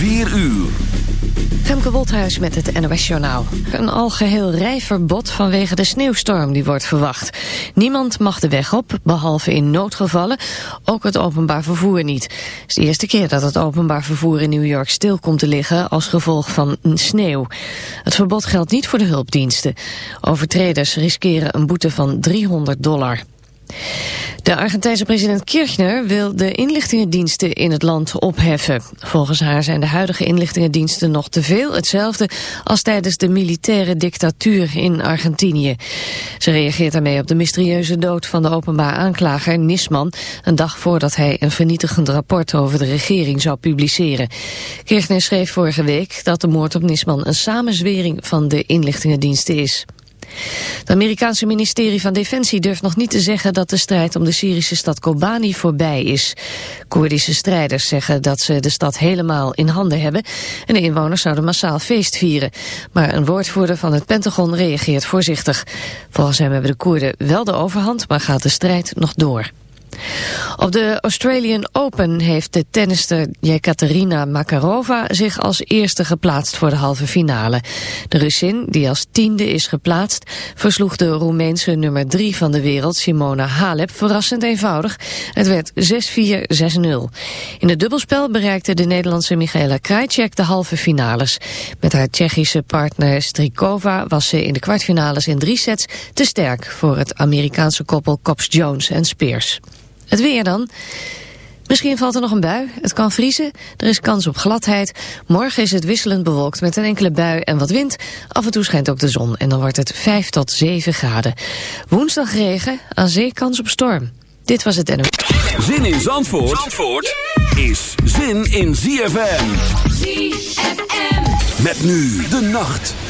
4 uur. Femke Wolthuis met het NOS Journaal. Een algeheel rijverbod vanwege de sneeuwstorm die wordt verwacht. Niemand mag de weg op, behalve in noodgevallen. Ook het openbaar vervoer niet. Het is de eerste keer dat het openbaar vervoer in New York stil komt te liggen... als gevolg van sneeuw. Het verbod geldt niet voor de hulpdiensten. Overtreders riskeren een boete van 300 dollar. De Argentijnse president Kirchner wil de inlichtingendiensten in het land opheffen. Volgens haar zijn de huidige inlichtingendiensten nog te veel hetzelfde als tijdens de militaire dictatuur in Argentinië. Ze reageert daarmee op de mysterieuze dood van de openbaar aanklager Nisman, een dag voordat hij een vernietigend rapport over de regering zou publiceren. Kirchner schreef vorige week dat de moord op Nisman een samenzwering van de inlichtingendiensten is. Het Amerikaanse ministerie van Defensie durft nog niet te zeggen dat de strijd om de Syrische stad Kobani voorbij is. Koerdische strijders zeggen dat ze de stad helemaal in handen hebben en de inwoners zouden massaal feest vieren. Maar een woordvoerder van het Pentagon reageert voorzichtig. Volgens hem hebben de Koerden wel de overhand, maar gaat de strijd nog door. Op de Australian Open heeft de tennister Jekaterina Makarova zich als eerste geplaatst voor de halve finale. De Russin, die als tiende is geplaatst, versloeg de Roemeense nummer 3 van de wereld, Simona Halep, verrassend eenvoudig. Het werd 6-4, 6-0. In het dubbelspel bereikte de Nederlandse Michaela Krajcek de halve finales. Met haar Tsjechische partner Strikova was ze in de kwartfinales in drie sets te sterk voor het Amerikaanse koppel Cops-Jones en Spears. Het weer dan. Misschien valt er nog een bui. Het kan vriezen. Er is kans op gladheid. Morgen is het wisselend bewolkt met een enkele bui en wat wind. Af en toe schijnt ook de zon en dan wordt het 5 tot 7 graden. Woensdag regen, aan zee kans op storm. Dit was het NO. Zin in Zandvoort, Zandvoort is zin in ZFM. ZFM. Met nu de nacht.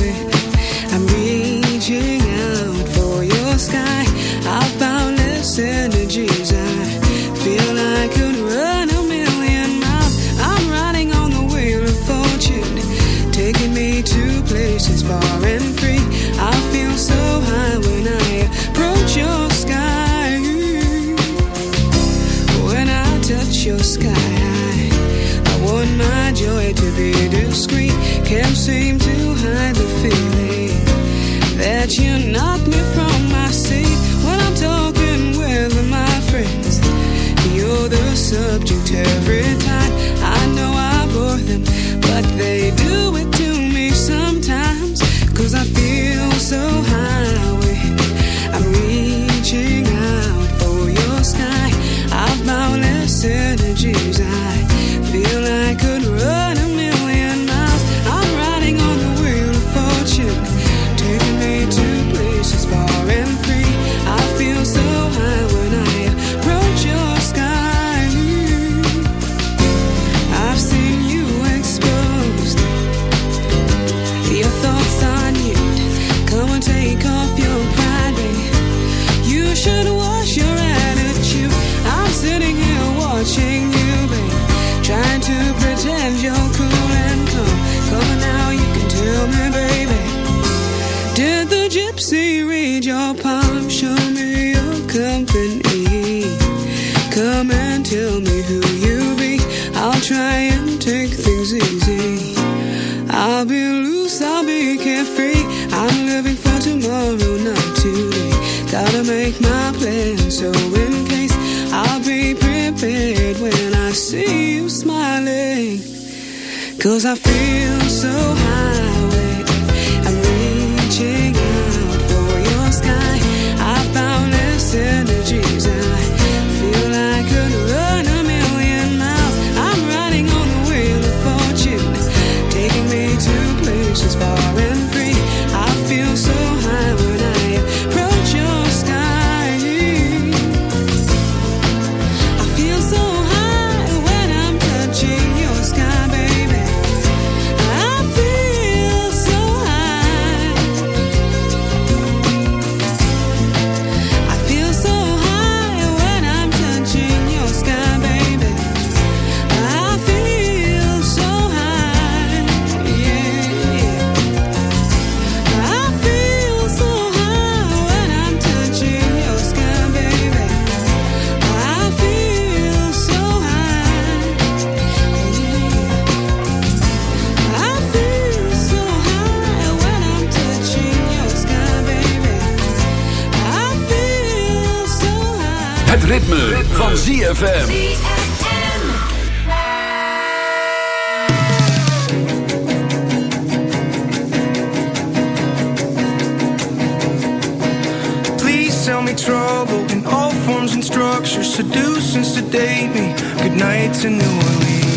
subject every time. Cause I feel so Het ritme, van ZFM. Please tell me trouble in all forms and structures. Seduce and sedate me. Good night to New Orleans.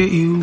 at you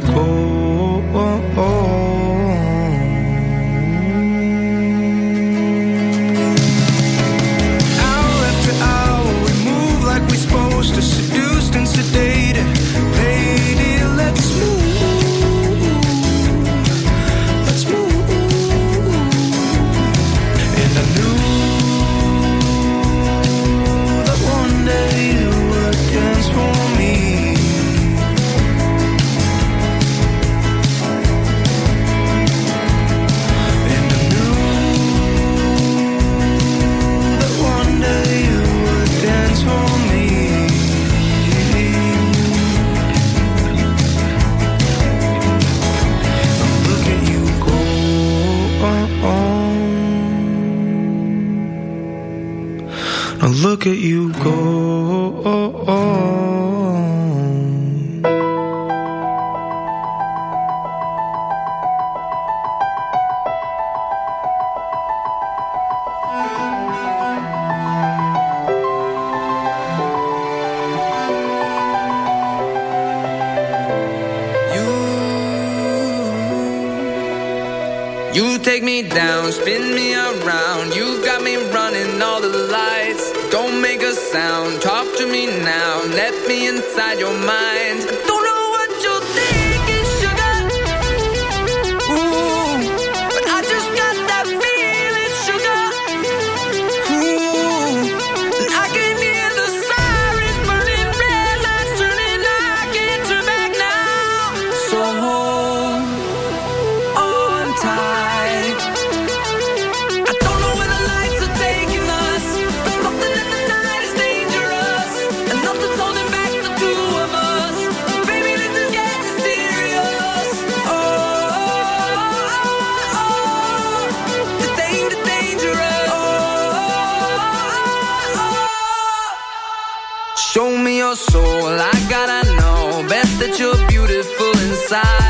side.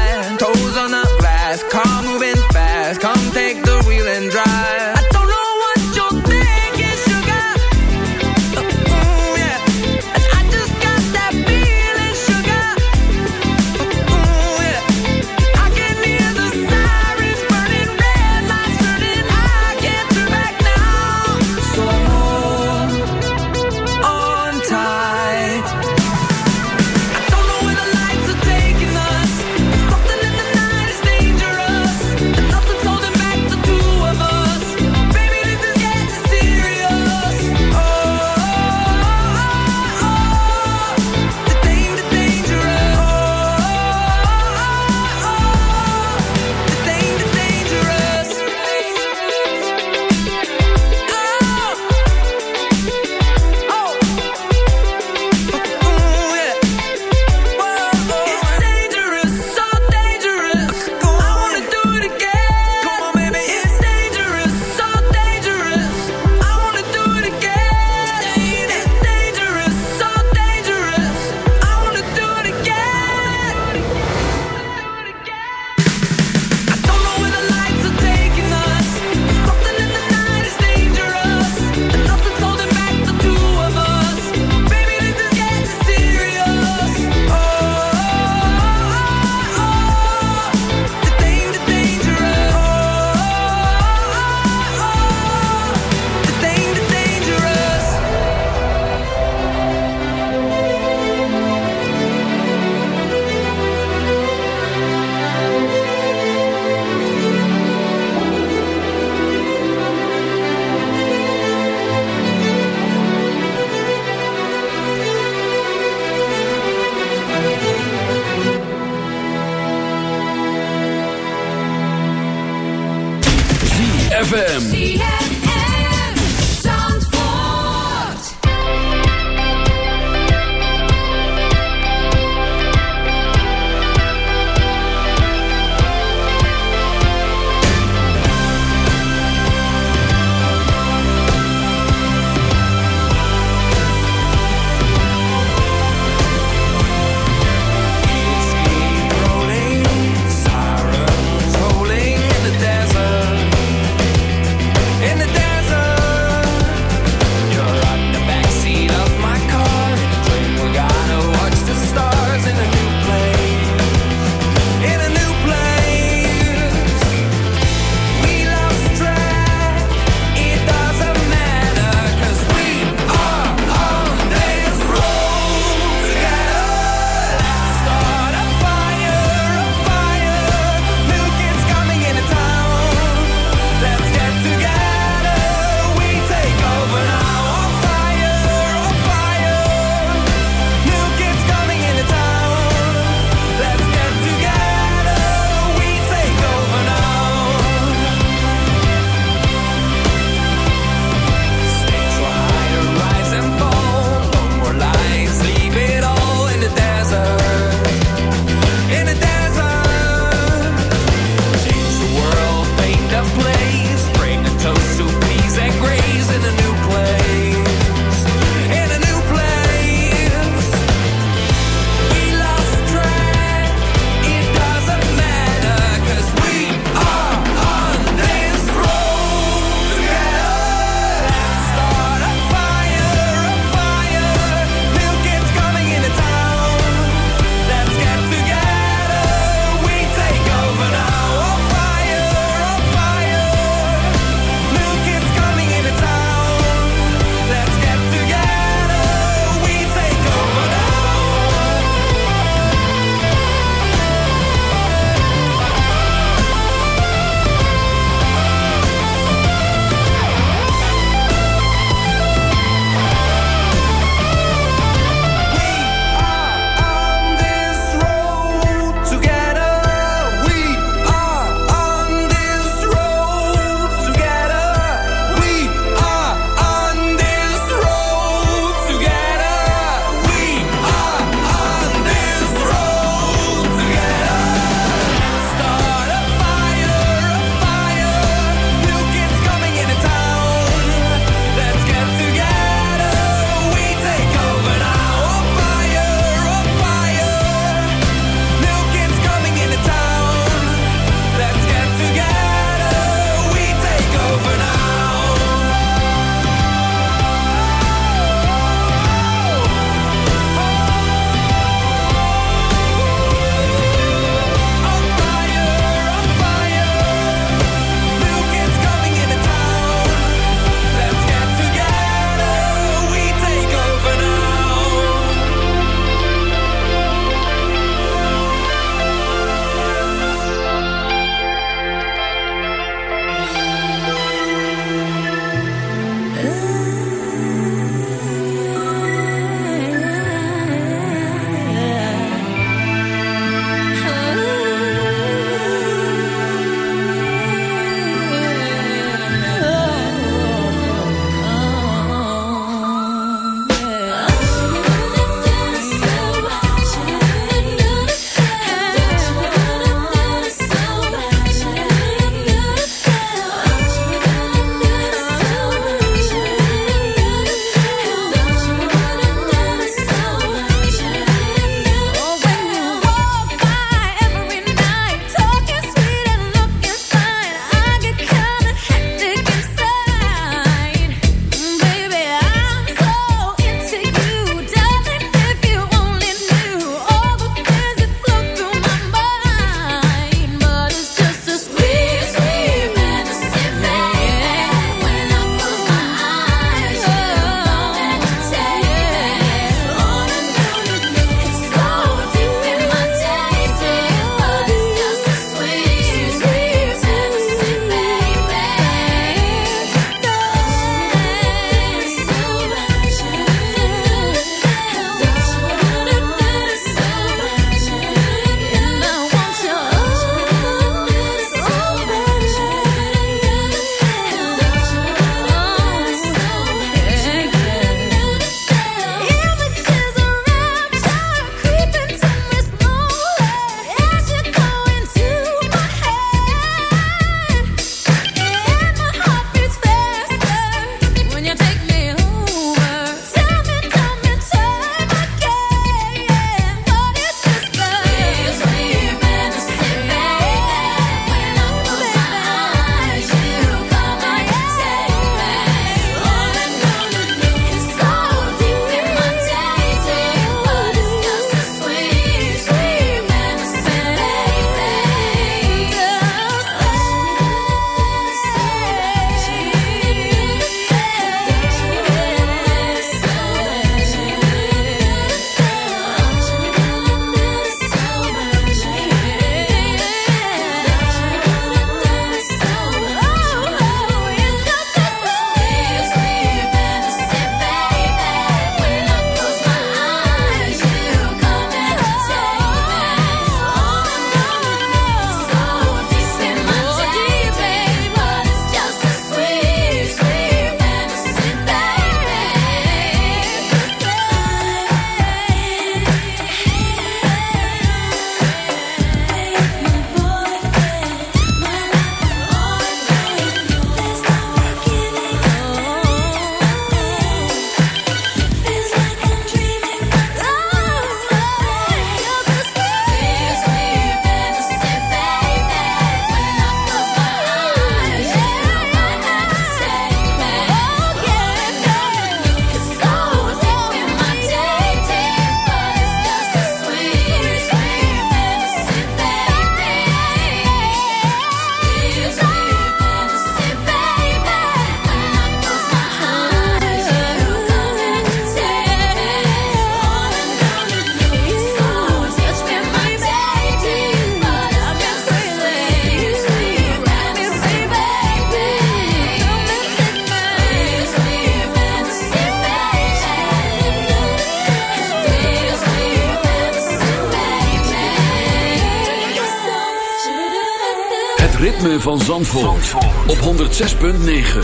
Zandvoort, Zandvoort. op 106.9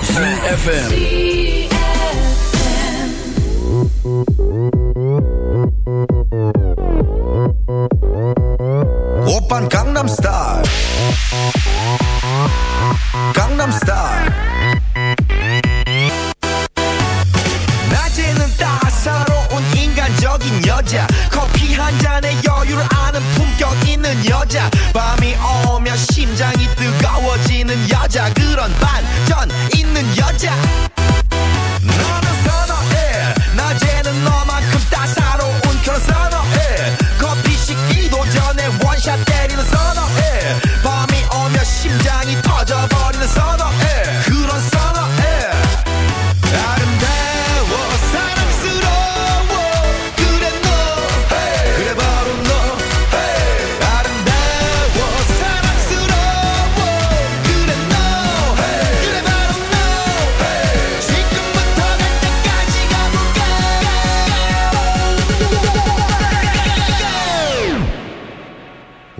CFFM Oppan Gangnam Style. Gangnam Style.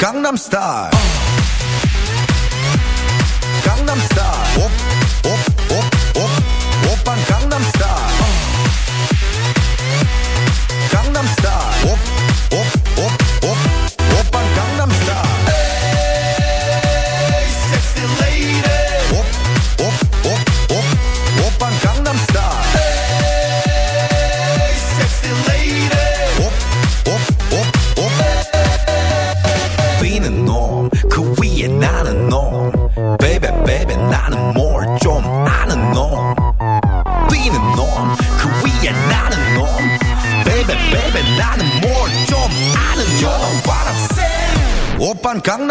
Gangnam Style.